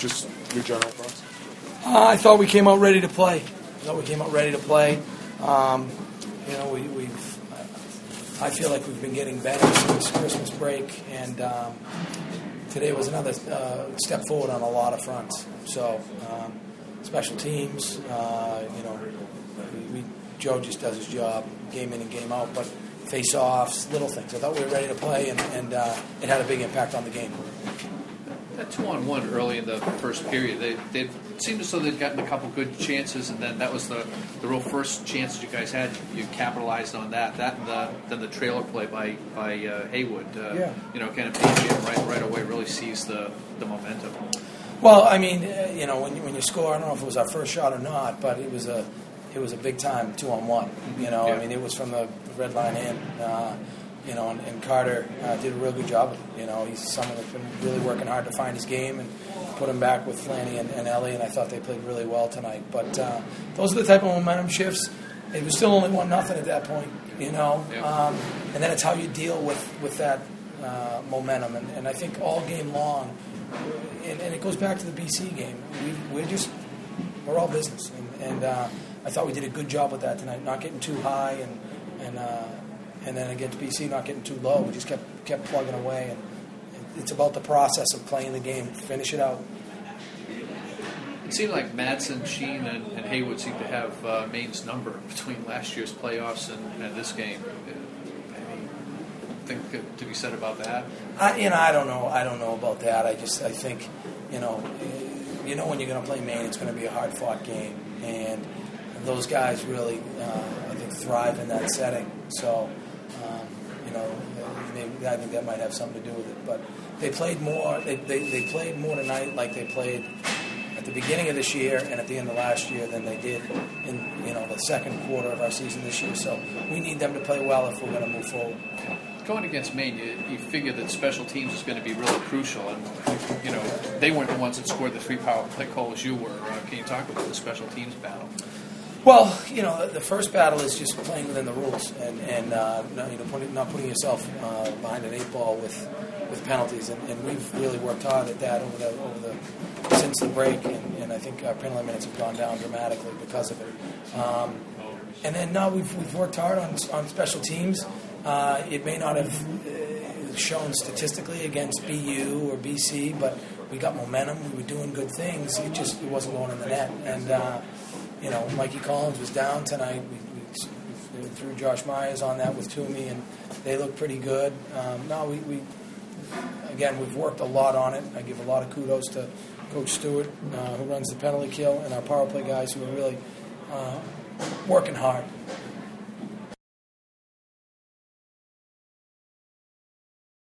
just your general thoughts? Uh, I thought we came out ready to play. I thought we came out ready to play. Um, you know, we, we've. I feel like we've been getting better since Christmas break, and um, today was another uh, step forward on a lot of fronts. So, um, special teams, uh, you know, we, we, Joe just does his job, game in and game out, but face-offs, little things. I thought we were ready to play, and, and uh, it had a big impact on the game. That two on one early in the first period, they, they seemed as though they'd gotten a couple good chances, and then that was the, the real first chances you guys had. You capitalized on that. That and the, then the trailer play by by uh, Haywood, uh, Yeah. you know, kind of paid you right right away. Really seized the, the momentum. Well, I mean, uh, you know, when you, when you score, I don't know if it was our first shot or not, but it was a it was a big time two on one. You know, Yeah. I mean, it was from the red line in. Uh, you know, and, and Carter uh, did a real good job. of it. You know, he's someone that's been really working hard to find his game and put him back with Flanny and, and Ellie, and I thought they played really well tonight. But uh, those are the type of momentum shifts. It was still only one nothing at that point. You know, Yeah. um, and then it's how you deal with with that uh, momentum. And, and I think all game long, and, and it goes back to the BC game. We, we're just we're all business, and, and uh, I thought we did a good job with that tonight, not getting too high, and and uh, and then against BC, not getting too low. We just kept kept plugging away, and it's about the process of playing the game, finish it out. It seemed like Madsen, Sheen, and, and Haywood seemed to have uh, Maine's number between last year's playoffs and, and this game. Anything to be said about that? I, you know, I don't know. I don't know about that. I just, I think, you know, you know, when you're going to play Maine, it's going to be a hard fought game, and those guys really, uh, I think, thrive in that setting. So, um, you know, maybe, I think that might have something to do with it. But they played more. They, they, they played more tonight, like they played at the beginning of this year and at the end of last year than they did in you know the second quarter of our season this year. So we need them to play well if we're going to move forward. Going against Maine, you, you figure that special teams is going to be really crucial, and you know they weren't the ones that scored the three power play goals you were. Uh, can you talk about the special teams battle? Well, you know, the first battle is just playing within the rules and, and uh, not, you know, putting, not putting yourself uh, behind an eight ball with, with penalties. And, and we've really worked hard at that over the, over the since the break. And, and I think our penalty minutes have gone down dramatically because of it. Um, and then now we've, we've worked hard on, on special teams. Uh, it may not have uh, shown statistically against BU or BC, but we got momentum. We were doing good things. It just it wasn't going in the net. And uh, you know, Mikey Collins was down tonight. We, we, we threw Josh Myers on that with Toomey, and they look pretty good. Um, no, we, we again we've worked a lot on it. I give a lot of kudos to Coach Stewart, uh, who runs the penalty kill, and our power play guys who are really uh, working hard.